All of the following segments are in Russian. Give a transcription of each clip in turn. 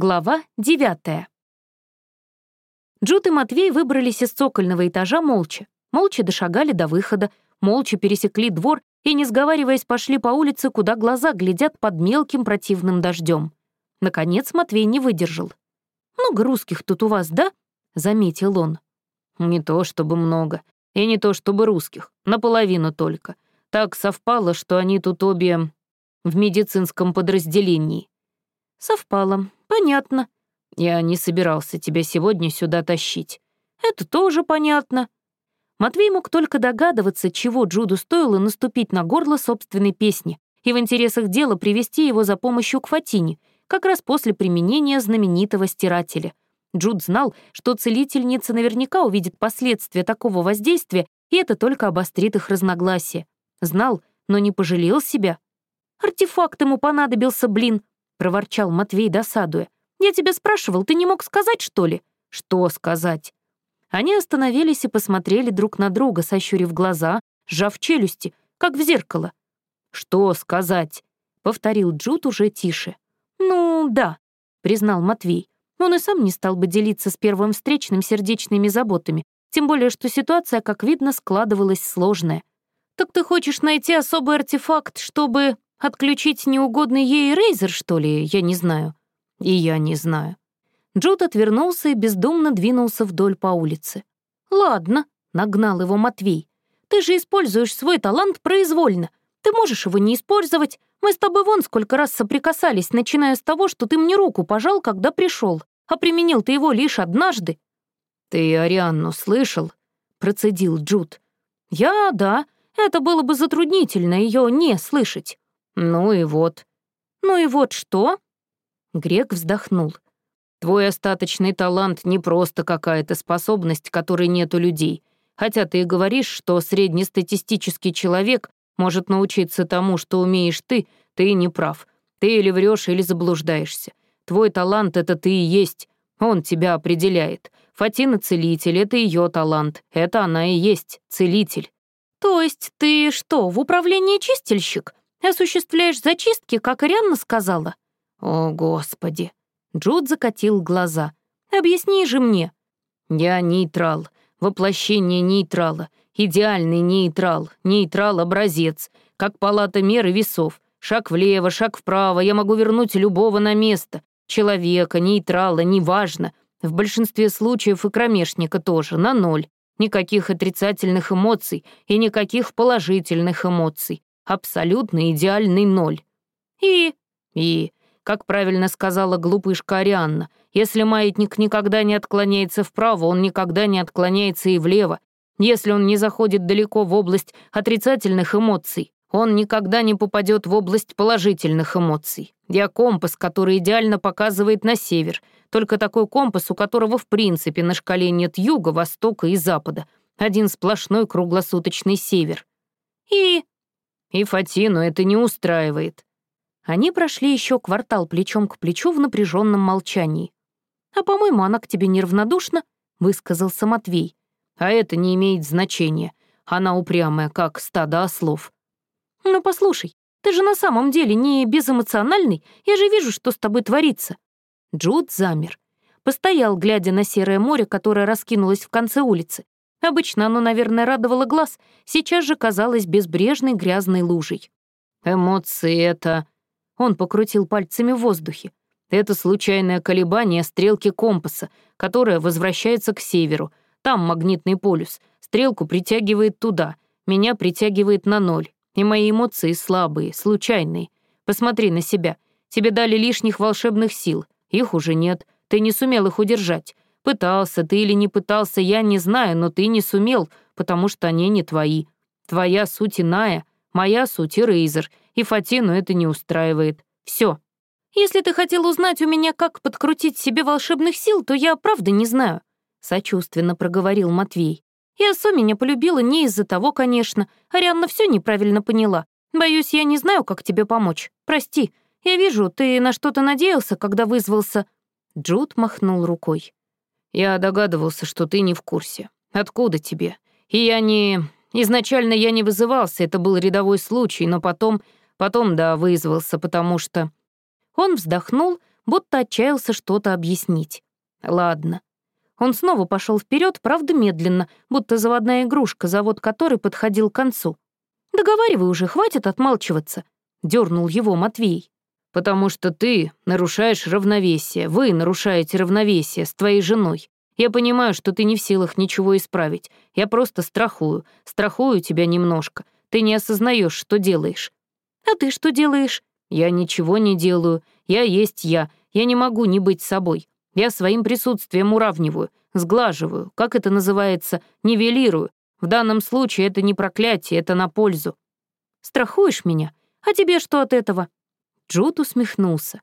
Глава 9. Джуд и Матвей выбрались из цокольного этажа молча. Молча дошагали до выхода, молча пересекли двор и, не сговариваясь, пошли по улице, куда глаза глядят под мелким противным дождем. Наконец Матвей не выдержал. «Много русских тут у вас, да?» — заметил он. «Не то чтобы много, и не то чтобы русских, наполовину только. Так совпало, что они тут обе в медицинском подразделении». «Совпало. Понятно». «Я не собирался тебя сегодня сюда тащить». «Это тоже понятно». Матвей мог только догадываться, чего Джуду стоило наступить на горло собственной песни и в интересах дела привести его за помощью к Фатине, как раз после применения знаменитого стирателя. Джуд знал, что целительница наверняка увидит последствия такого воздействия, и это только обострит их разногласия. Знал, но не пожалел себя. Артефакт ему понадобился, блин. — проворчал Матвей, досадуя. «Я тебя спрашивал, ты не мог сказать, что ли?» «Что сказать?» Они остановились и посмотрели друг на друга, сощурив глаза, сжав челюсти, как в зеркало. «Что сказать?» — повторил Джуд уже тише. «Ну, да», — признал Матвей. Он и сам не стал бы делиться с первым встречным сердечными заботами, тем более что ситуация, как видно, складывалась сложная. «Так ты хочешь найти особый артефакт, чтобы...» Отключить неугодный ей рейзер, что ли, я не знаю. И я не знаю. Джуд отвернулся и бездумно двинулся вдоль по улице. «Ладно», — нагнал его Матвей. «Ты же используешь свой талант произвольно. Ты можешь его не использовать. Мы с тобой вон сколько раз соприкасались, начиная с того, что ты мне руку пожал, когда пришел, а применил ты его лишь однажды». «Ты Арианну слышал?» — процедил Джуд. «Я, да. Это было бы затруднительно ее не слышать. «Ну и вот». «Ну и вот что?» Грек вздохнул. «Твой остаточный талант не просто какая-то способность, которой нет у людей. Хотя ты и говоришь, что среднестатистический человек может научиться тому, что умеешь ты, ты не прав. Ты или врешь, или заблуждаешься. Твой талант — это ты и есть. Он тебя определяет. Фатина — целитель, это ее талант. Это она и есть, целитель». «То есть ты что, в управлении чистильщик?» Осуществляешь зачистки, как Арианна сказала?» «О, Господи!» Джуд закатил глаза. «Объясни же мне». «Я нейтрал, воплощение нейтрала, идеальный нейтрал, нейтрал-образец, как палата меры весов. Шаг влево, шаг вправо, я могу вернуть любого на место. Человека, нейтрала, неважно. В большинстве случаев и кромешника тоже, на ноль. Никаких отрицательных эмоций и никаких положительных эмоций абсолютно идеальный ноль. И... И, как правильно сказала глупышка Арианна, если маятник никогда не отклоняется вправо, он никогда не отклоняется и влево. Если он не заходит далеко в область отрицательных эмоций, он никогда не попадет в область положительных эмоций. Я компас, который идеально показывает на север, только такой компас, у которого в принципе на шкале нет юга, востока и запада. Один сплошной круглосуточный север. И и Фатину это не устраивает. Они прошли еще квартал плечом к плечу в напряженном молчании. «А, по-моему, она к тебе неравнодушна», — высказался Матвей. «А это не имеет значения. Она упрямая, как стадо ослов». «Ну, послушай, ты же на самом деле не безэмоциональный, я же вижу, что с тобой творится». Джуд замер. Постоял, глядя на серое море, которое раскинулось в конце улицы, Обычно оно, наверное, радовало глаз, сейчас же казалось безбрежной грязной лужей. «Эмоции — это...» Он покрутил пальцами в воздухе. «Это случайное колебание стрелки компаса, которая возвращается к северу. Там магнитный полюс. Стрелку притягивает туда. Меня притягивает на ноль. И мои эмоции слабые, случайные. Посмотри на себя. Тебе дали лишних волшебных сил. Их уже нет. Ты не сумел их удержать. Пытался ты или не пытался, я не знаю, но ты не сумел, потому что они не твои. Твоя суть иная, моя суть и Рейзер, и Фатину это не устраивает. Все. Если ты хотел узнать у меня, как подкрутить себе волшебных сил, то я правда не знаю», — сочувственно проговорил Матвей. «И Асо меня полюбила не из-за того, конечно. Арианна все неправильно поняла. Боюсь, я не знаю, как тебе помочь. Прости. Я вижу, ты на что-то надеялся, когда вызвался...» Джуд махнул рукой. Я догадывался, что ты не в курсе. Откуда тебе? И я не... Изначально я не вызывался, это был рядовой случай, но потом... Потом, да, вызвался, потому что... Он вздохнул, будто отчаялся что-то объяснить. Ладно. Он снова пошел вперед, правда, медленно, будто заводная игрушка, завод которой подходил к концу. «Договаривай уже, хватит отмалчиваться», — дернул его Матвей. «Потому что ты нарушаешь равновесие, вы нарушаете равновесие с твоей женой. Я понимаю, что ты не в силах ничего исправить. Я просто страхую, страхую тебя немножко. Ты не осознаешь, что делаешь». «А ты что делаешь?» «Я ничего не делаю. Я есть я. Я не могу не быть собой. Я своим присутствием уравниваю, сглаживаю, как это называется, нивелирую. В данном случае это не проклятие, это на пользу. Страхуешь меня? А тебе что от этого?» Джуд усмехнулся.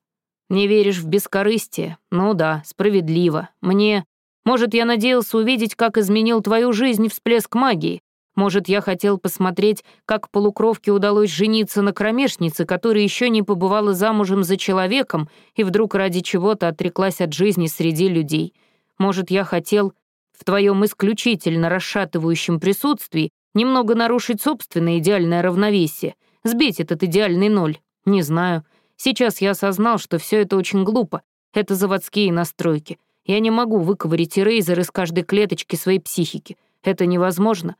«Не веришь в бескорыстие? Ну да, справедливо. Мне... Может, я надеялся увидеть, как изменил твою жизнь всплеск магии. Может, я хотел посмотреть, как полукровке удалось жениться на кромешнице, которая еще не побывала замужем за человеком и вдруг ради чего-то отреклась от жизни среди людей. Может, я хотел в твоем исключительно расшатывающем присутствии немного нарушить собственное идеальное равновесие, сбить этот идеальный ноль. Не знаю. Сейчас я осознал, что все это очень глупо. Это заводские настройки. Я не могу выковырить эрейзер из каждой клеточки своей психики. Это невозможно.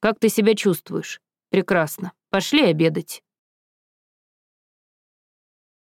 Как ты себя чувствуешь? Прекрасно. Пошли обедать.